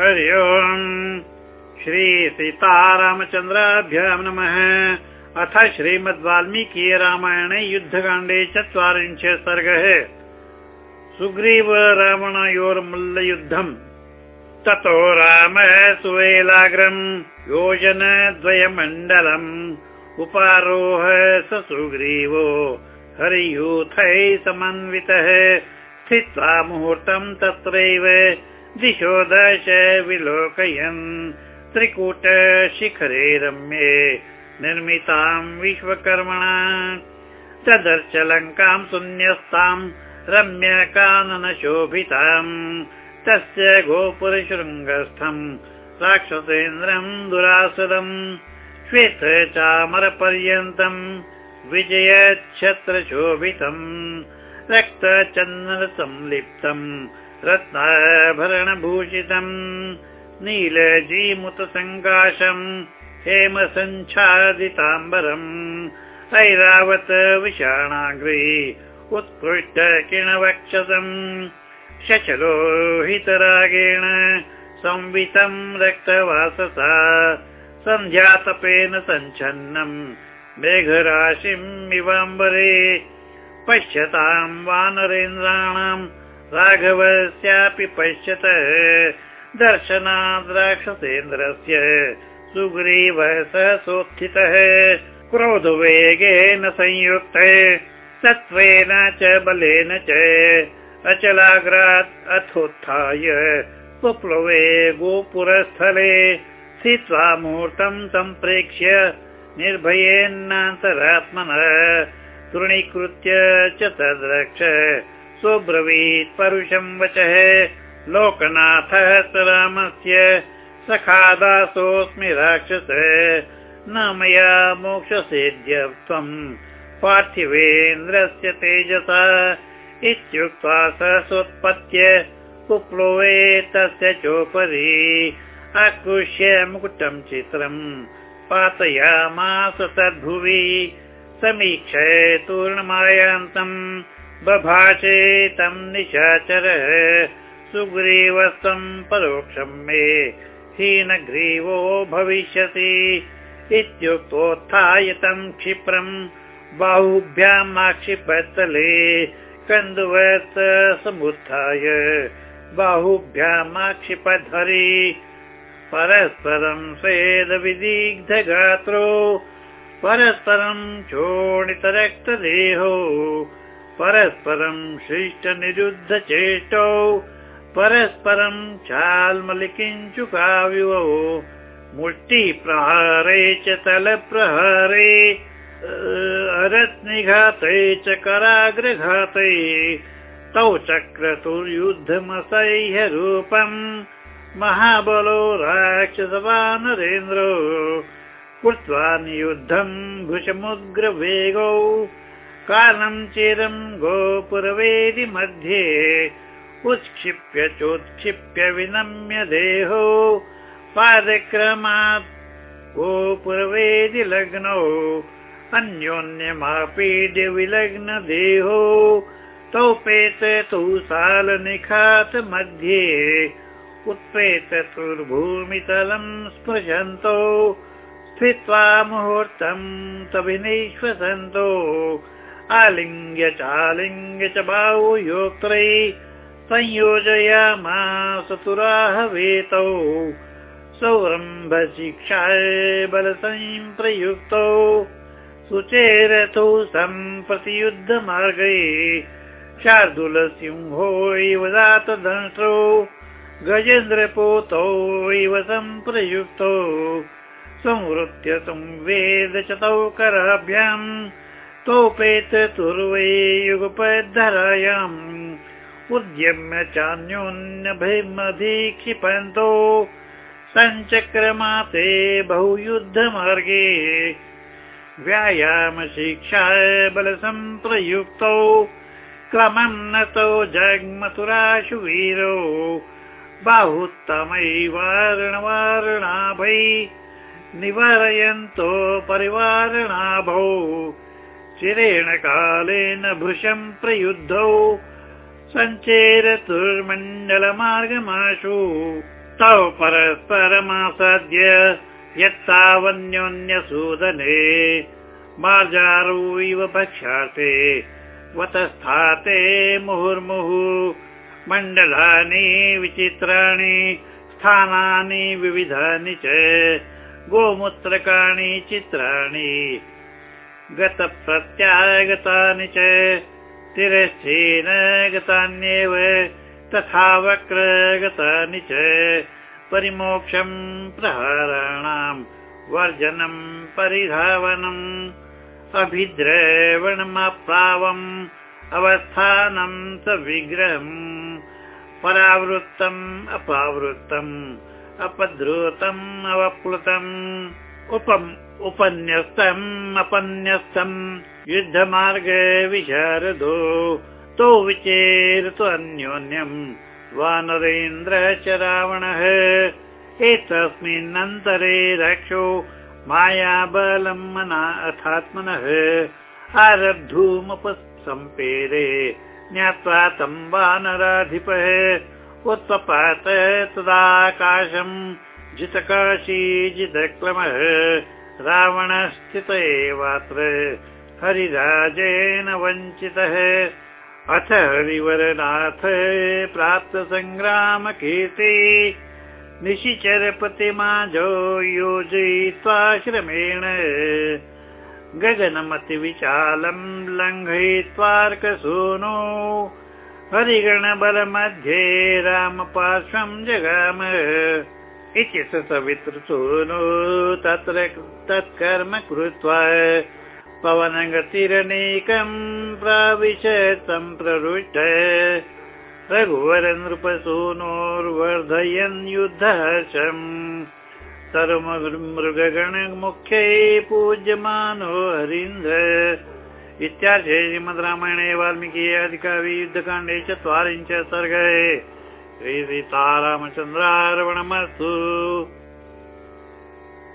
हरि ओम्। श्रीसीतारामचन्द्राभ्यां नमः। अथ श्रीमद् वाल्मीकि रामायणे युद्धकाण्डे चत्वारिंश सर्गः। सुग्रीव रावणयोर्मल्लयुद्धम्। ततो राम सुवेलाग्रम्। योजनद्वयमण्डलम्। उपारोह स सुग्रीवो। हरियूथै समन्वितः। स्थित्वा मुहूर्तम् तत्रैव दिशो दश विलोकयन् त्रिकूटशिखरे रम्ये निर्मिताम् विश्वकर्मणा। तदर्श लङ्काम् शून्यस्ताम् रम्यकाननशोभिताम् तस्य गोपुरशृङ्गस्थम् राक्षसेन्द्रम् दुरासदम् श्वेत चामरपर्यन्तम् विजयच्छत्रशोभितम् रक्तचन्दनसंलिप्तम् रत्नाभरणभूषितम्। नीलजीमुतसङ्काशम् हेमसञ्छादिताम्बरम्। ऐरावत विषाणाग्रे उत्कृष्ट किणवक्षसम्। शचलोहितरागेण संवितम् रक्तवाससा। सन्ध्यातपेन सञ्छन्नम् मेघराशिम् इवाम्बरे। पश्यताम् वानरेन्द्राणाम् राघवस्यापि पश्यत दर्शनाद् राक्षसेन्द्रस्य सुग्रीवः सहसोत्थितः क्रोधवेगेन संयुक्तः सत्त्वेन च बलेन च अचलाग्रात् अथोत्थाय पुप्लवे गोपुरस्थले स्थित्वा मुहूर्तम् सम्प्रेक्ष्य निर्भयेन्नान्तरात्मनः तृणीकृत्य च तद्रक्ष सुब्रवीत् परुषम् वचः लोकनाथः स रामस्य सखादासोऽस्मि राक्षस। न मया मोक्षसेद्य त्वम् पार्थिवेन्द्रस्य तेजसा। इत्युक्त्वा सहसोत्पत्य कुप्लोवे तस्य चोपरि आकृष्य मुकुटम् चित्रम् पातयामास तद्भुवि समीक्षय तूर्णमायान्तम् बभाषे तम् निशाचर। सुग्रीवस्तम् परोक्षम् मे। हीनग्रीवो भविष्यति इत्युक्तोत्थाय तम् क्षिप्रम् बाहुभ्यामाक्षिपतले कन्दुवत् समुत्थाय। बाहुभ्यामाक्षिपधरी परस्परम् स्वेदविदिग्धगात्रो। परस्परम् चोणितरक्तदेहो परस्परं शिष्टनिरुद्धचेष्टौ परस्परं चाल्मलिकिञ्चुकाव्यो मुष्टिप्रहारे च तलप्रहारे अरत्निघाते च कराग्रघाते तौ चक्रतुर्युद्धमसह्य रूपम् महाबलो राक्षसवानरेन्द्रो कृत्वा नियुद्धम् भुषमुग्रवेगौ कालम् चिरम् गोपुरवेदि मध्ये उत्क्षिप्य चोत्क्षिप्य विनम्य देहो पादक्रमात् गोपुरवेदि लग्नौ अन्योन्यमापीड्य विलग्न देहो तौ पेत तु सालनिखात मध्ये उत्पेतुर्भूमितलम् स्पृशन्तौ स्थित्वा मुहूर्तम् तभिनिश्वसन्तौ आलिङ्ग्य चालिङ्ग्य च बाहुयोक्त्रै संयोजयामासतुराहवेतौ सौरम्भशिक्षाय बलसंप्रयुक्तौ सुचेरथौ सम्प्रति युद्धमार्गे शार्दुलसिंहो इव दातदंष्ट्रौ गजेन्द्रपोतौ इव सम्प्रयुक्तौ संवृत्य संवेद च तौ कराभ्याम् तोपेत तुर्वै युगपद्धरायाम्। उद्यम्य चान्योन्यभिमधिक्षिपन्तौ। सञ्चक्रमाते बहुयुद्धमार्गे। व्यायामशिक्षाय बलसम्प्रयुक्तौ। क्रमम् नतौ जग्मथुराशु वीरौ। बाहुत्तमैवारणवारणाभै निवारयन्तो परिवारणाभौ चिरेण कालेन भृशम् प्रयुद्धौ सञ्चेरतुर्मण्डलमार्गमाशु तौ परस्परमासाद्य यत्तावन्योन्यसूदने। मार्जारौ इव भक्षाते वतस्थाते मुहुर्मुहु। मण्डलानि विचित्राणि स्थानानि विविधानि च। गोमूत्रकाणि चित्राणि गतप्रत्यागतानि च तिरश्चेन गतान्येव तथा वक्रगतानि च परिमोक्षम् प्रहाराणाम् वर्जनम् परिधावनम् अभिद्रवणमप्लावम् अवस्थानम् स विग्रहम् परावृत्तम् अपावृत्तम् अपद्रुतम् अवप्लुतम् उपम् उपन्यस्तम् अपन्यस्तम् युद्धमार्ग विशारदो तौ विचेरतु अन्योन्यम्। वानरेन्द्र च रावणः एतस्मिन्नन्तरे रक्षो मायाबलम् मना अथात्मनः। आरब्धूमुपसम्पेरे ज्ञात्वा तम् वानराधिपः। उत्पपात तदाकाशम् जितकाशी जितक्लमः रावणस्थित एवात्र हरिराजेन वञ्चितः। अथ हरिवरनाथ प्राप्त सङ्ग्रामकीर्ति निशिचरपतिमाजो योजयित्वा श्रमेण लङ्घयित्वार्कसूनो हरिगणबलमध्ये रामपार्श्वम् जगाम इति सवितृसूनो तत्र तत्कर्म कृत्वा पवनगतिरनेकम् प्राविशत् सम्प्रवृष्ट रघुवर नृपसूनोर्वर्धयन् युद्धहर्षम्। सर्वमृगगणमुख्यै पूज्यमानो हरीन्द्र। इत्यार्थे श्रीमद् रामायणे वाल्मीकि अधिकारि युद्धकाण्डे चत्वारिंश सर्गे श्रीसीतारामचन्द्रार्पणमस्तु